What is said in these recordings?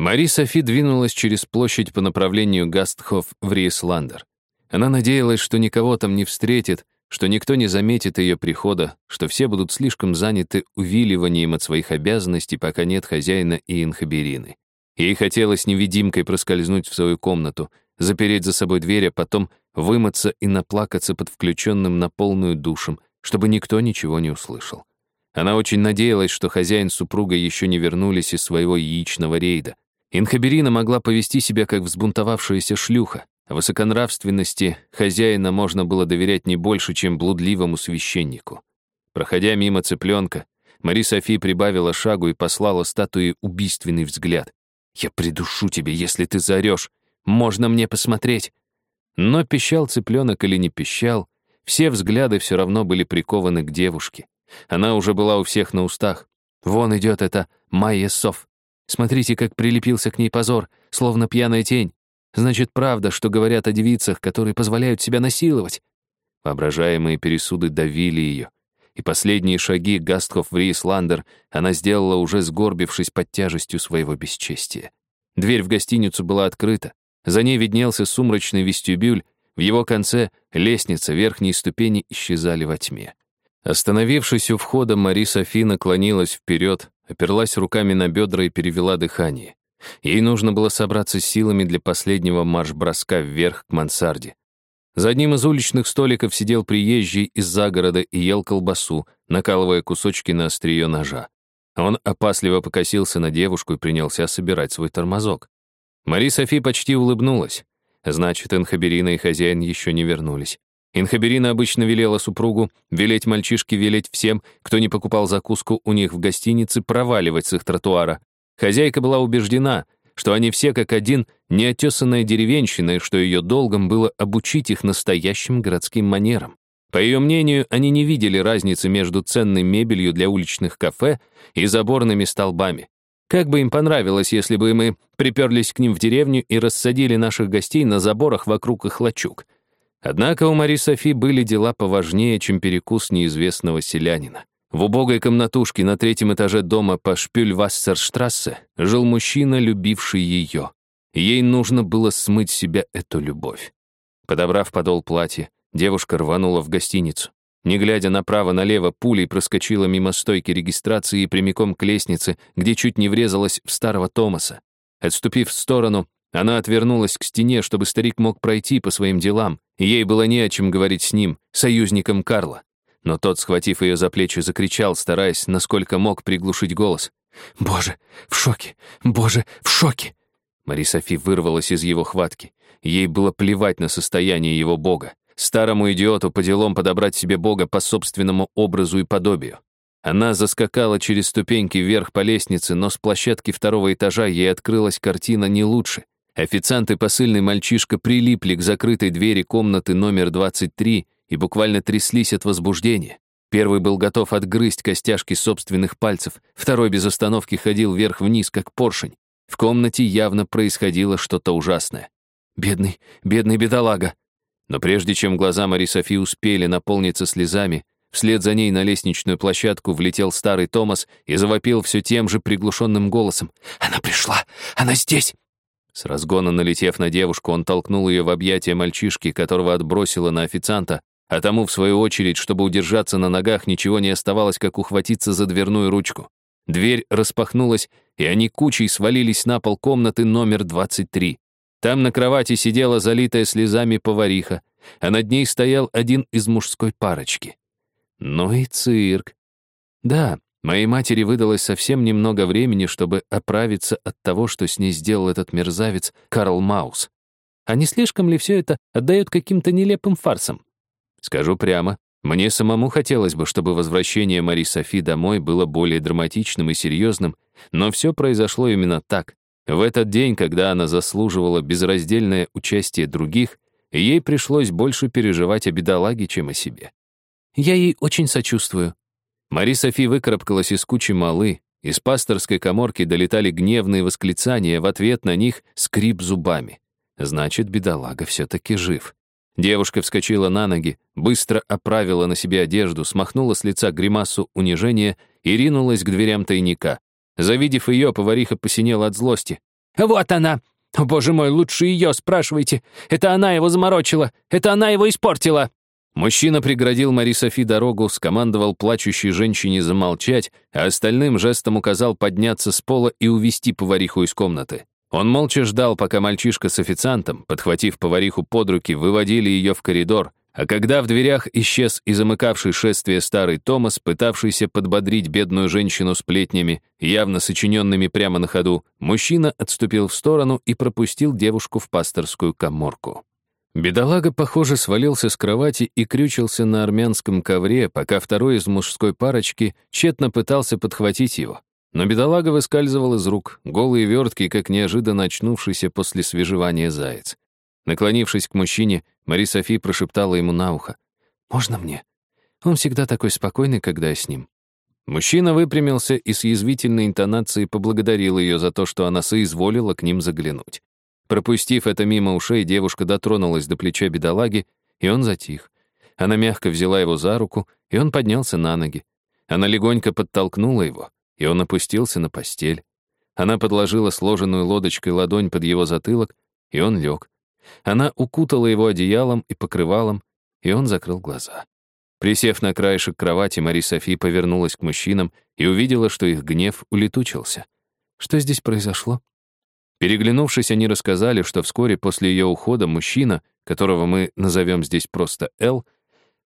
Мари Софи двинулась через площадь по направлению Гастхоф в Рейсландер. Она надеялась, что никого там не встретит, что никто не заметит ее прихода, что все будут слишком заняты увиливанием от своих обязанностей, пока нет хозяина и инхаберины. Ей хотелось невидимкой проскользнуть в свою комнату, запереть за собой дверь, а потом вымыться и наплакаться под включенным на полную душем, чтобы никто ничего не услышал. Она очень надеялась, что хозяин с супругой еще не вернулись из своего яичного рейда. Инхаберина могла повести себя как взбунтовавшаяся шлюха, Высоконравственности хозяина можно было доверять не больше, чем блудливому священнику. Проходя мимо цыпленка, Мари Софи прибавила шагу и послала статуе убийственный взгляд. «Я придушу тебя, если ты заорешь. Можно мне посмотреть?» Но пищал цыпленок или не пищал, все взгляды все равно были прикованы к девушке. Она уже была у всех на устах. Вон идет эта Майя Соф. Смотрите, как прилепился к ней позор, словно пьяная тень. Значит, правда, что говорят о девицах, которые позволяют себя насиловать. Воображаемые пересуды давили ее. И последние шаги Гастхоф в Рейсландер она сделала уже сгорбившись под тяжестью своего бесчестия. Дверь в гостиницу была открыта. За ней виднелся сумрачный вестибюль, в его конце лестница, верхние ступени исчезали во тьме. Остановившись у входа, Мари Софи наклонилась вперед, оперлась руками на бедра и перевела дыхание. Ей нужно было собраться с силами для последнего марш-броска вверх к мансарде. За одним из уличных столиков сидел приезжий из загорода и ел колбасу, накалывая кусочки на острие ножа. Он опасливо покосился на девушку и принялся собирать свой тормозок. Мари Софи почти улыбнулась. Значит, Инхаберина и хозяин еще не вернулись. Инхаберина обычно велела супругу велеть мальчишке велеть всем, кто не покупал закуску у них в гостинице, проваливать с их тротуара. Хозяйка была убеждена, что они все как один неотесанная деревенщина и что ее долгом было обучить их настоящим городским манерам. По ее мнению, они не видели разницы между ценной мебелью для уличных кафе и заборными столбами. Как бы им понравилось, если бы мы приперлись к ним в деревню и рассадили наших гостей на заборах вокруг их лачуг. Однако у Мари Софи были дела поважнее, чем перекус неизвестного селянина. В убогой комнатушке на третьем этаже дома по Шпюльвассерштрассе жил мужчина, любивший ее. Ей нужно было смыть себя эту любовь. Подобрав подол платья, девушка рванула в гостиницу. Не глядя направо-налево, пулей проскочила мимо стойки регистрации и прямиком к лестнице, где чуть не врезалась в старого Томаса. Отступив в сторону, она отвернулась к стене, чтобы старик мог пройти по своим делам, ей было не о чем говорить с ним, союзником Карла но тот, схватив ее за плечи, закричал, стараясь, насколько мог, приглушить голос. «Боже, в шоке! Боже, в шоке!» Мари Софи вырвалась из его хватки. Ей было плевать на состояние его бога. Старому идиоту по делам подобрать себе бога по собственному образу и подобию. Она заскакала через ступеньки вверх по лестнице, но с площадки второго этажа ей открылась картина не лучше. Официант и посыльный мальчишка прилипли к закрытой двери комнаты номер 23 и буквально тряслись от возбуждения. Первый был готов отгрызть костяшки собственных пальцев, второй без остановки ходил вверх-вниз, как поршень. В комнате явно происходило что-то ужасное. Бедный, бедный бедолага. Но прежде чем глаза Мари Софи успели наполниться слезами, вслед за ней на лестничную площадку влетел старый Томас и завопил все тем же приглушенным голосом. «Она пришла! Она здесь!» С разгона налетев на девушку, он толкнул ее в объятия мальчишки, которого отбросило на официанта, а тому, в свою очередь, чтобы удержаться на ногах, ничего не оставалось, как ухватиться за дверную ручку. Дверь распахнулась, и они кучей свалились на пол комнаты номер 23. Там на кровати сидела залитая слезами повариха, а над ней стоял один из мужской парочки. Ну и цирк. Да, моей матери выдалось совсем немного времени, чтобы оправиться от того, что с ней сделал этот мерзавец Карл Маус. А не слишком ли все это отдает каким-то нелепым фарсам? Скажу прямо, мне самому хотелось бы, чтобы возвращение Мари Софи домой было более драматичным и серьезным, но все произошло именно так. В этот день, когда она заслуживала безраздельное участие других, ей пришлось больше переживать о бедолаге, чем о себе. Я ей очень сочувствую. Мари Софи выкарабкалась из кучи малы, из пасторской коморки долетали гневные восклицания, в ответ на них скрип зубами. Значит, бедолага все-таки жив. Девушка вскочила на ноги, быстро оправила на себе одежду, смахнула с лица гримасу унижения и ринулась к дверям тайника. Завидев ее, повариха посинела от злости. Вот она! Боже мой, лучше ее спрашивайте! Это она его заморочила! Это она его испортила!» Мужчина преградил Мари Софи дорогу, скомандовал плачущей женщине замолчать, а остальным жестом указал подняться с пола и увести повариху из комнаты. Он молча ждал, пока мальчишка с официантом, подхватив повариху под руки, выводили ее в коридор, а когда в дверях исчез и замыкавший шествие старый Томас, пытавшийся подбодрить бедную женщину сплетнями, явно сочиненными прямо на ходу, мужчина отступил в сторону и пропустил девушку в пасторскую коморку. Бедолага, похоже, свалился с кровати и крючился на армянском ковре, пока второй из мужской парочки тщетно пытался подхватить его. Но бедолага выскальзывал из рук, голый и верткий, как неожиданно очнувшийся после свежевания заяц. Наклонившись к мужчине, Мари Софи прошептала ему на ухо. «Можно мне? Он всегда такой спокойный, когда я с ним». Мужчина выпрямился и с язвительной интонацией поблагодарил ее за то, что она соизволила к ним заглянуть. Пропустив это мимо ушей, девушка дотронулась до плеча бедолаги, и он затих. Она мягко взяла его за руку, и он поднялся на ноги. Она легонько подтолкнула его и он опустился на постель. Она подложила сложенную лодочкой ладонь под его затылок, и он лег. Она укутала его одеялом и покрывалом, и он закрыл глаза. Присев на краешек кровати, Мари Софи повернулась к мужчинам и увидела, что их гнев улетучился. Что здесь произошло? Переглянувшись, они рассказали, что вскоре после ее ухода мужчина, которого мы назовем здесь просто Эл,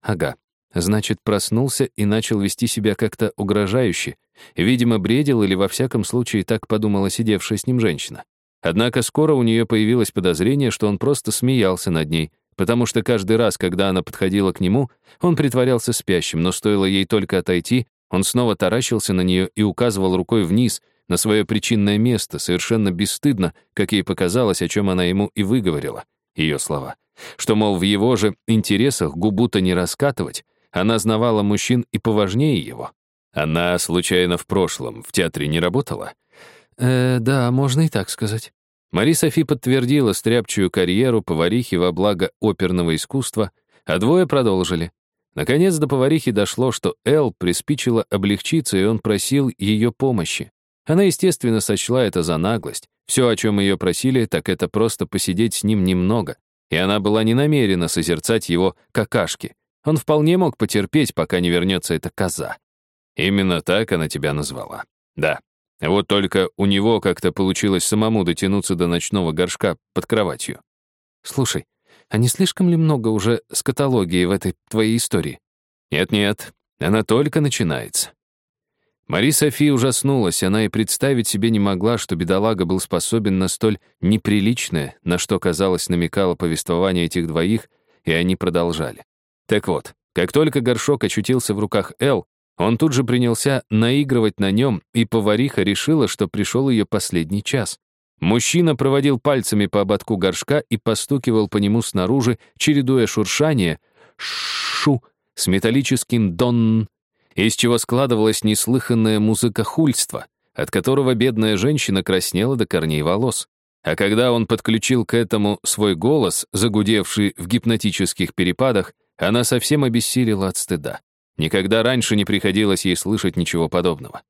ага, Значит, проснулся и начал вести себя как-то угрожающе. Видимо, бредил или во всяком случае так подумала сидевшая с ним женщина. Однако скоро у нее появилось подозрение, что он просто смеялся над ней, потому что каждый раз, когда она подходила к нему, он притворялся спящим, но стоило ей только отойти, он снова таращился на нее и указывал рукой вниз, на свое причинное место, совершенно бесстыдно, как ей показалось, о чем она ему и выговорила, ее слова. Что, мол, в его же интересах губу-то не раскатывать, она знавала мужчин и поважнее его. Она, случайно, в прошлом в театре не работала? Э, да, можно и так сказать. Мари Софи подтвердила стряпчую карьеру поварихи во благо оперного искусства, а двое продолжили. Наконец до поварихи дошло, что Эл приспичило облегчиться, и он просил ее помощи. Она, естественно, сочла это за наглость. Все, о чем ее просили, так это просто посидеть с ним немного. И она была не намерена созерцать его какашки. Он вполне мог потерпеть, пока не вернется эта коза. Именно так она тебя назвала. Да. Вот только у него как-то получилось самому дотянуться до ночного горшка под кроватью. Слушай, а не слишком ли много уже скатологии в этой твоей истории? Нет-нет, она только начинается. Мари Софи ужаснулась, она и представить себе не могла, что бедолага был способен на столь неприличное, на что, казалось, намекало повествование этих двоих, и они продолжали. Так вот, как только горшок очутился в руках Эл, он тут же принялся наигрывать на нем, и повариха решила, что пришел ее последний час. Мужчина проводил пальцами по ободку горшка и постукивал по нему снаружи, чередуя шуршание «шу» с металлическим «дон», из чего складывалась неслыханная музыка хульства, от которого бедная женщина краснела до корней волос. А когда он подключил к этому свой голос, загудевший в гипнотических перепадах, она совсем обессилила от стыда. Никогда раньше не приходилось ей слышать ничего подобного.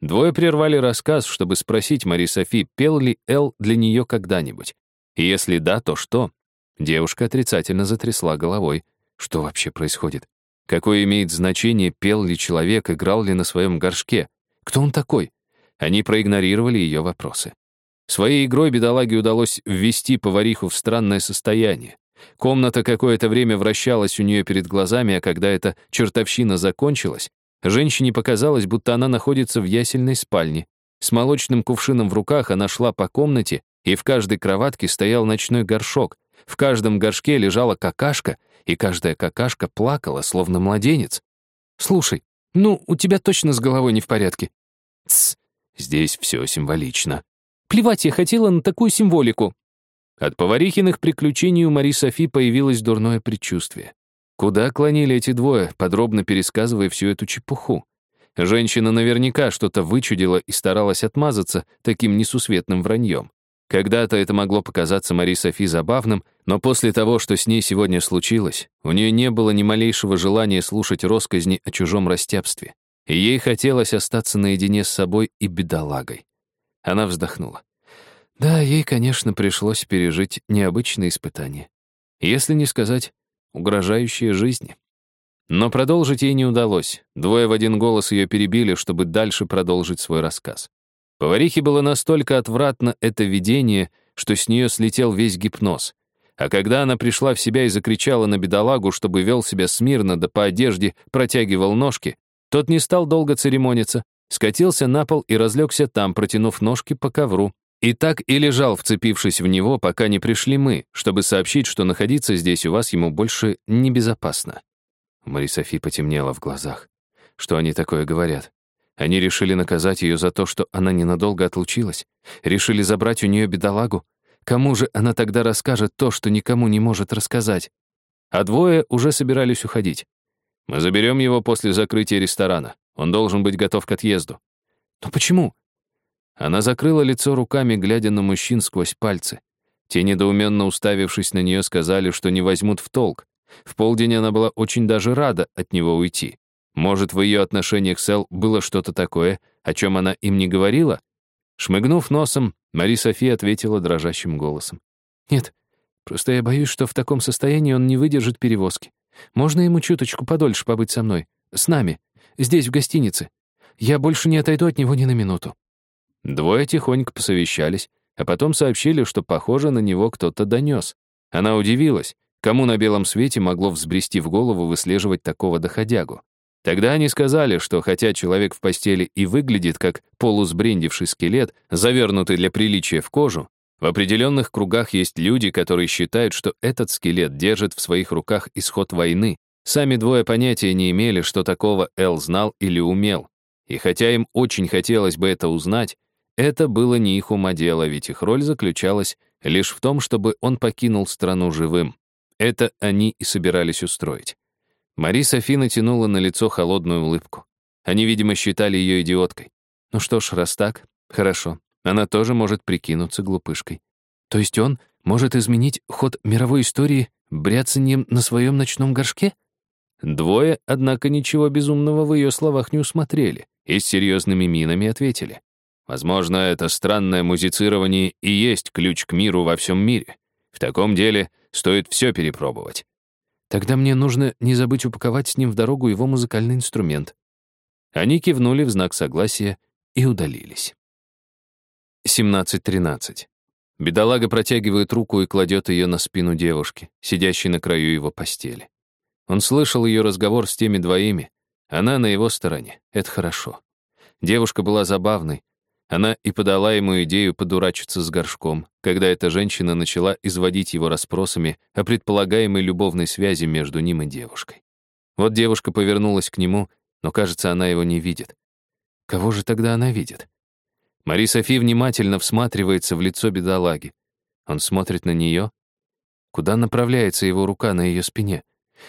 Двое прервали рассказ, чтобы спросить Мари Софи, пел ли Эл для нее когда-нибудь. И если да, то что? Девушка отрицательно затрясла головой. Что вообще происходит? Какое имеет значение, пел ли человек, играл ли на своем горшке? Кто он такой? Они проигнорировали ее вопросы. Своей игрой бедолаге удалось ввести повариху в странное состояние. Комната какое-то время вращалась у нее перед глазами, а когда эта чертовщина закончилась, женщине показалось, будто она находится в ясельной спальне. С молочным кувшином в руках она шла по комнате, и в каждой кроватке стоял ночной горшок. В каждом горшке лежала какашка, и каждая какашка плакала, словно младенец. «Слушай, ну, у тебя точно с головой не в порядке?» «Тсс, здесь все символично». «Плевать я хотела на такую символику», от поварихиных приключений у Мари Софи появилось дурное предчувствие. Куда клонили эти двое, подробно пересказывая всю эту чепуху? Женщина наверняка что-то вычудила и старалась отмазаться таким несусветным враньем. Когда-то это могло показаться Мари Софи забавным, но после того, что с ней сегодня случилось, у нее не было ни малейшего желания слушать росказни о чужом растяпстве. И ей хотелось остаться наедине с собой и бедолагой. Она вздохнула. Да, ей, конечно, пришлось пережить необычные испытания. Если не сказать, угрожающие жизни. Но продолжить ей не удалось. Двое в один голос ее перебили, чтобы дальше продолжить свой рассказ. Поварихе было настолько отвратно это видение, что с нее слетел весь гипноз. А когда она пришла в себя и закричала на бедолагу, чтобы вел себя смирно, да по одежде протягивал ножки, тот не стал долго церемониться, скатился на пол и разлегся там, протянув ножки по ковру. И так и лежал, вцепившись в него, пока не пришли мы, чтобы сообщить, что находиться здесь у вас ему больше небезопасно. Мари Софи потемнело в глазах. Что они такое говорят? Они решили наказать ее за то, что она ненадолго отлучилась? Решили забрать у нее бедолагу? Кому же она тогда расскажет то, что никому не может рассказать? А двое уже собирались уходить. Мы заберем его после закрытия ресторана. Он должен быть готов к отъезду. Но почему? Она закрыла лицо руками, глядя на мужчин сквозь пальцы. Те, недоуменно уставившись на нее, сказали, что не возьмут в толк. В полдень она была очень даже рада от него уйти. Может, в ее отношениях с Эл было что-то такое, о чем она им не говорила? Шмыгнув носом, Мари София ответила дрожащим голосом. «Нет, просто я боюсь, что в таком состоянии он не выдержит перевозки. Можно ему чуточку подольше побыть со мной? С нами? Здесь, в гостинице? Я больше не отойду от него ни на минуту». Двое тихонько посовещались, а потом сообщили, что, похоже, на него кто-то донес. Она удивилась, кому на белом свете могло взбрести в голову выслеживать такого доходягу. Тогда они сказали, что хотя человек в постели и выглядит как полусбрендивший скелет, завернутый для приличия в кожу, в определенных кругах есть люди, которые считают, что этот скелет держит в своих руках исход войны. Сами двое понятия не имели, что такого Эл знал или умел. И хотя им очень хотелось бы это узнать, это было не их ума дело, ведь их роль заключалась лишь в том, чтобы он покинул страну живым. Это они и собирались устроить. Мари Софи натянула на лицо холодную улыбку. Они, видимо, считали ее идиоткой. Ну что ж, раз так, хорошо. Она тоже может прикинуться глупышкой. То есть он может изменить ход мировой истории бряцанием на своем ночном горшке? Двое, однако, ничего безумного в ее словах не усмотрели и с серьезными минами ответили. Возможно, это странное музицирование и есть ключ к миру во всем мире. В таком деле стоит все перепробовать. Тогда мне нужно не забыть упаковать с ним в дорогу его музыкальный инструмент. Они кивнули в знак согласия и удалились. 17.13. Бедолага протягивает руку и кладет ее на спину девушки, сидящей на краю его постели. Он слышал ее разговор с теми двоими. Она на его стороне. Это хорошо. Девушка была забавной, она и подала ему идею подурачиться с горшком, когда эта женщина начала изводить его расспросами о предполагаемой любовной связи между ним и девушкой. Вот девушка повернулась к нему, но, кажется, она его не видит. Кого же тогда она видит? Мари Софи внимательно всматривается в лицо бедолаги. Он смотрит на нее. Куда направляется его рука на ее спине?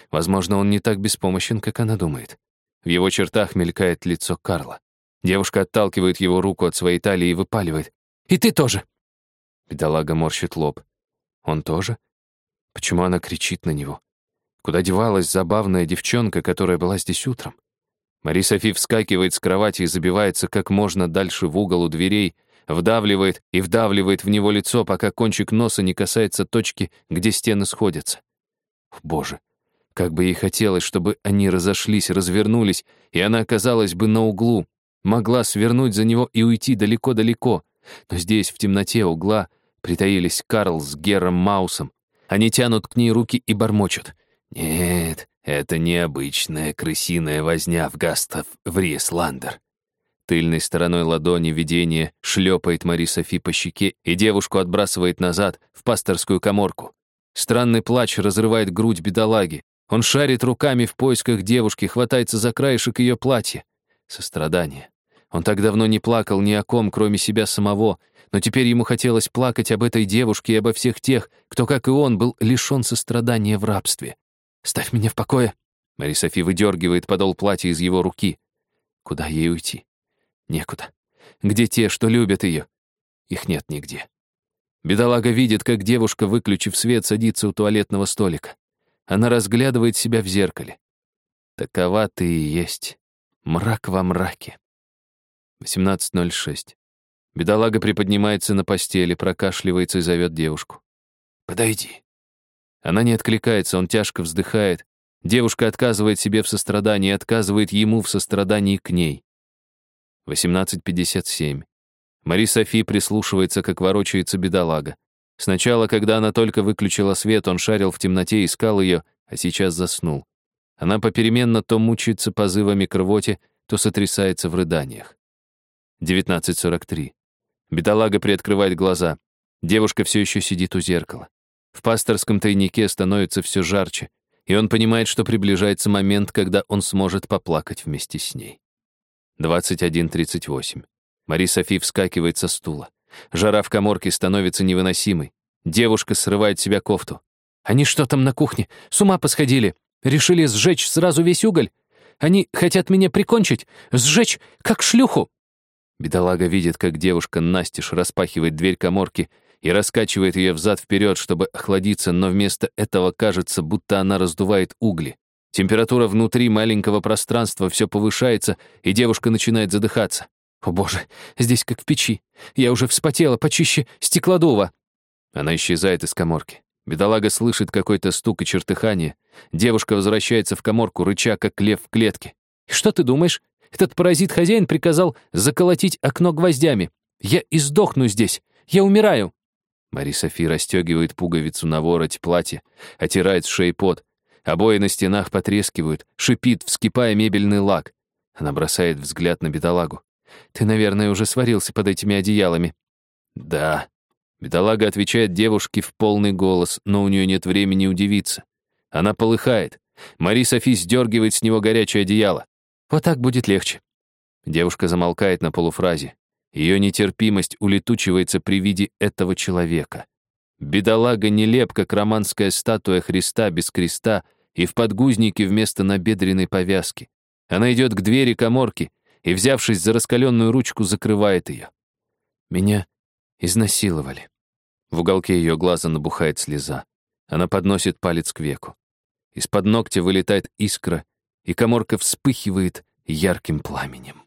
Возможно, он не так беспомощен, как она думает. В его чертах мелькает лицо Карла. Девушка отталкивает его руку от своей талии и выпаливает. «И ты тоже!» Бедолага морщит лоб. «Он тоже? Почему она кричит на него? Куда девалась забавная девчонка, которая была здесь утром?» Мари Софи вскакивает с кровати и забивается как можно дальше в угол у дверей, вдавливает и вдавливает в него лицо, пока кончик носа не касается точки, где стены сходятся. О, Боже, как бы ей хотелось, чтобы они разошлись, развернулись, и она оказалась бы на углу, могла свернуть за него и уйти далеко-далеко. Но здесь, в темноте угла, притаились Карл с Гером Маусом. Они тянут к ней руки и бормочут. «Нет, это необычная крысиная возня в Гастов в Рieсландер». Тыльной стороной ладони видение шлепает Мари Софи по щеке и девушку отбрасывает назад, в пасторскую коморку. Странный плач разрывает грудь бедолаги. Он шарит руками в поисках девушки, хватается за краешек ее платья. Сострадание. Он так давно не плакал ни о ком, кроме себя самого, но теперь ему хотелось плакать об этой девушке и обо всех тех, кто, как и он, был лишен сострадания в рабстве. «Ставь меня в покое!» Мари Софи выдергивает подол платья из его руки. Куда ей уйти? Некуда. Где те, что любят ее? Их нет нигде. Бедолага видит, как девушка, выключив свет, садится у туалетного столика. Она разглядывает себя в зеркале. Такова ты и есть. Мрак во мраке. 18.06. Бедолага приподнимается на постели, прокашливается и зовет девушку. «Подойди». Она не откликается, он тяжко вздыхает. Девушка отказывает себе в сострадании, отказывает ему в сострадании к ней. 18.57. Мари Софи прислушивается, как ворочается бедолага. Сначала, когда она только выключила свет, он шарил в темноте, искал ее, а сейчас заснул. Она попеременно то мучается позывами к рвоте, то сотрясается в рыданиях. 19.43. Бедолага приоткрывает глаза. Девушка все еще сидит у зеркала. В пасторском тайнике становится все жарче, и он понимает, что приближается момент, когда он сможет поплакать вместе с ней. 21.38. Мари Софи вскакивает со стула. Жара в коморке становится невыносимой. Девушка срывает себя кофту. «Они что там на кухне? С ума посходили? Решили сжечь сразу весь уголь? Они хотят меня прикончить? Сжечь, как шлюху?» Бедолага видит, как девушка настежь распахивает дверь коморки и раскачивает ее взад-вперед, чтобы охладиться, но вместо этого кажется, будто она раздувает угли. Температура внутри маленького пространства все повышается, и девушка начинает задыхаться. «О боже, здесь как в печи. Я уже вспотела почище стеклодува». Она исчезает из коморки. Бедолага слышит какой-то стук и чертыхание. Девушка возвращается в коморку, рыча, как лев в клетке. «Что ты думаешь? Этот паразит-хозяин приказал заколотить окно гвоздями. Я издохну здесь. Я умираю». Мари Софи расстегивает пуговицу на вороте платья, отирает с шеи пот. Обои на стенах потрескивают, шипит, вскипая мебельный лак. Она бросает взгляд на бедолагу. «Ты, наверное, уже сварился под этими одеялами». «Да». Бедолага отвечает девушке в полный голос, но у нее нет времени удивиться. Она полыхает. Мари Софи сдергивает с него горячее одеяло. «Вот так будет легче». Девушка замолкает на полуфразе. Ее нетерпимость улетучивается при виде этого человека. Бедолага нелеп, как романская статуя Христа без креста и в подгузнике вместо набедренной повязки. Она идет к двери коморки и, взявшись за раскаленную ручку, закрывает ее. Меня изнасиловали. В уголке ее глаза набухает слеза. Она подносит палец к веку. Из-под ногтя вылетает искра, и коморка вспыхивает ярким пламенем.